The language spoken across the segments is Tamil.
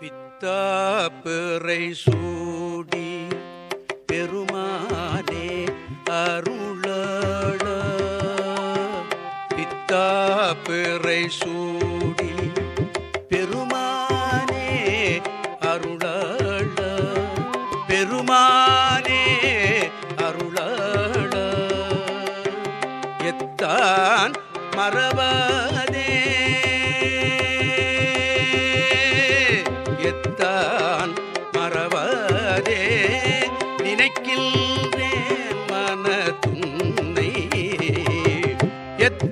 பித்தாப்பிறை சூடி பெருமானே அருள பித்தாப்பிறை சூடி பெருமானே அருள பெருமானே அருள எத்தான் மறவதே.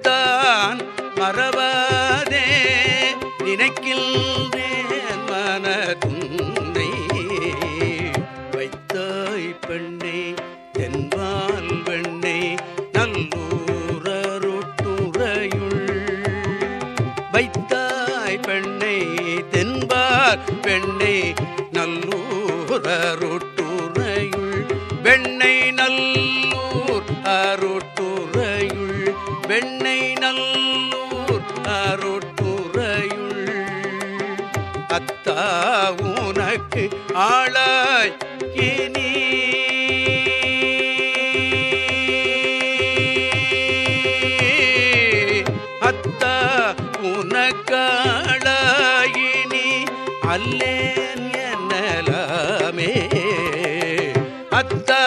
தான் மரப உனக்கு ஆளாய் கினி அத்தா உனக்காளாயினி. அல்லேன் என்னலாமே. அத்தா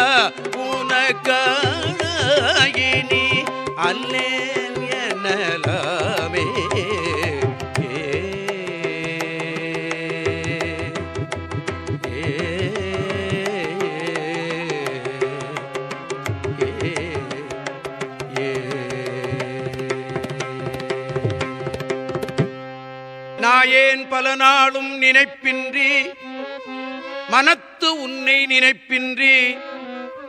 நாயேன் பல நாளும் நினைப்பின்றி மனத்து உன்னை நினைப்பின்றி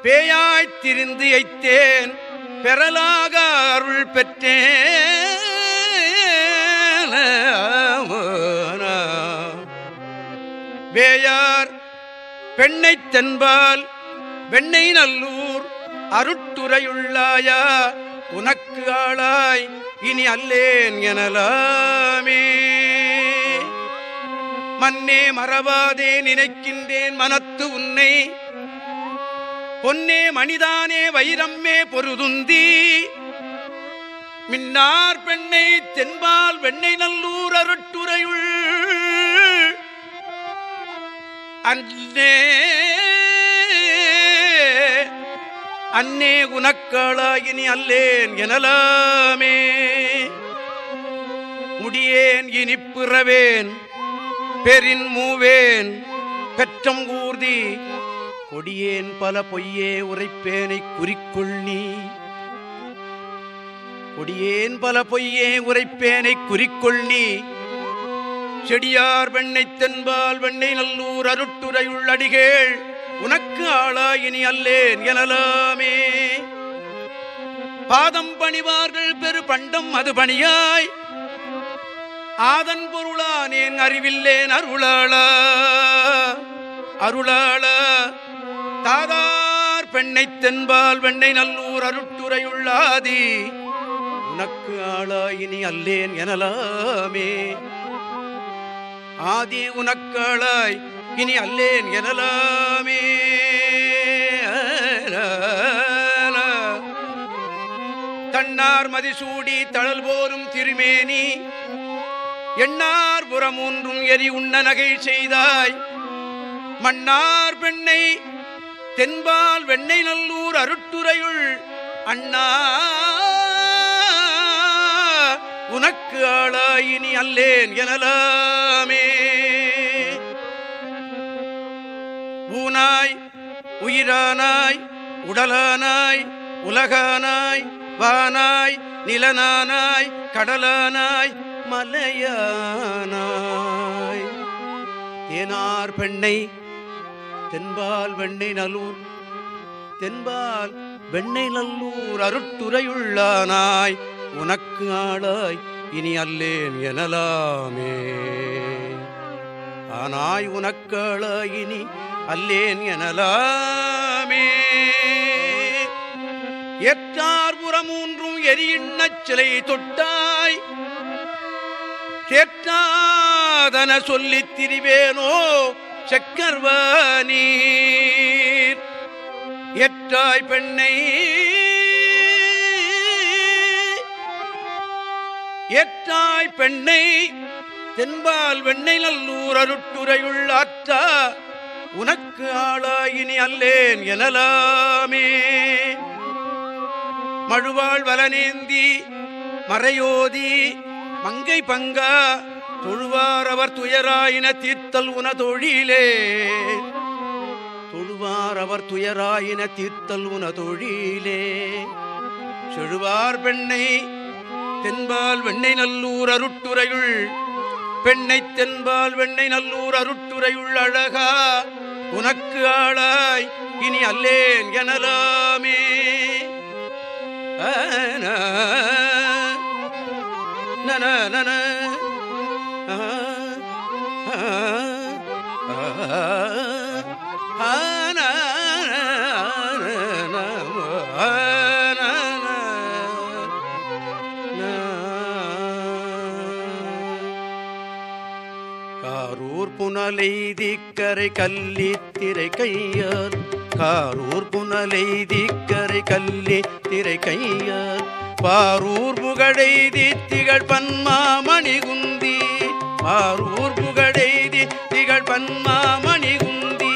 பேயாய்த் திரிந்து ஐத்தேன் பெறலாக அருள் பெற்றேன். வேயார் பெண்ணை தென்பால் வெண்ணை நல்லூர் அருட்டுரையுள்ளாயா உனக்கு ஆளாய் இனி அல்லேன் எனலாமே. மன்னே மறவாதே நினைக்கின்றேன் மனத்து உன்னை. பொன்னே மணிதானே வைரம்மே பொருதுந்தி. மின்னார் பெண்ணை தென்பால் வெண்ணை நல்லூர் அருட்டுரையுள். அன்னே அன்னே உனக்காளாயினி அல்லேன் எனலாமே. முடியேன் இனிப்புறவேன் பெரின் மூவேன் பெற்றம் ஊர்தி கொடியேன் பல பொய்யே உரைப்பேனை குறிக்கொள் நீ. கொடியேன் பல பொய்யே உரைப்பேனை குறிக்கொள் நீ. செடியார் வெண்ணை தென்பால் வெண்ணை நல்லூர் அருட்டுரையுள் அடிகேள் உனக்கு ஆளாயினி அல்லேன் எனலாமே. பாதம் பணிவார்கள் பெரு பண்டம் அது பணியாய் ஆதன் பொருளானேன் அறிவில்லேன் அருளாள. அருளாள. தாதார் பெண்ணை தென்பால் வெண்ணை நல்லூர் அருட்டுரையுள்ளாதி. உனக்கு ஆளாயினி அல்லேன் எனலாமே. ஆதி உனக்காளாய் இனி அல்லேன் எனலாமே. தன்னார் மதிசூடி தழல் போரும் திருமேனி. எண்ணார் புறமூன்றும் எரி உண்ண நகை செய்தாய். மன்னார் பெண்ணை தென்பால் வெண்ணெய் நல்லூர் அருட்டுரையுள் அண்ணா உனக்கு ஆளாயினி அல்லேன் எனலாமே. ஊனாய் உயிரானாய் உடலானாய் உலகானாய் வானாய் நிலனானாய் கடலானாய் மலையானாய். தேனார் பெண்ணை தென்பால் வெண்ணை நல்லூர் தென்பால் வெண்ணை நல்லூர் அருட்டுரையுள்ளானாய் உனக்கு ஆளாய் இனி அல்லேன் எனலாமே. ஆனாய் உனக்காளாய் இனி அல்லேன் எனலாமே. எற்றார் புறமூன்றும் எரியின்ன சிலை தொட்டாய். தேற்றார் சொல்லித் திரிவேனோ செக்கர்வானீர். எற்றாய் பெண்ணை எற்றாய் பெண்ணை தென்பால் வெண்ணை நல்லூர் அருட்டுரையுள் ஆற்றா உனக்கு ஆளாயினி அல்லேன் எனலாமே. மழுவாள் வலனேந்தி மறையோதி மங்கை பங்கா தொழுவாரவர் துயராயின தீர்த்தல் உன தொழிலே தொழுவாரவர் துயராயின தீர்த்தல் உன தொழிலே செழுவார் பெண்ணை தென்பால் வெண்ணை நல்லூர் அருட்டுரையுள். பெண்ணை தென்பால் வெண்ணை நல்லூர் அருட்டுரையுள் அழகா. உனக்கு ஆளாய் இனி அல்லேன் எனலாமே. காரூர் புனலைதிக்கரை கல்லி கையார் காரூர் புனலைதிக்கரை கல்லித்திரை கையார் பாரூர் புகழெய்தி திகழ் பன்மாமணி குந்தி. பாரூர் புகழெய்தி திகழ் பன்மாமணி குந்தி.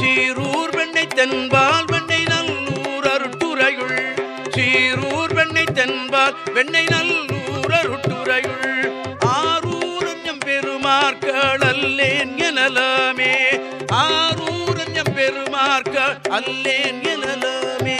சீரூர் வெண்ணை தென்பால் வெண்ணை நல்லூர் அருட்டுரையுள் சீரூர் வெண்ணை தென்பால் வெண்ணை நல்லூர் பெருமார்கள் அல்லேன் எனலாமே. எம் பெருமார்க்கள் அல்லேன் எனலாமே.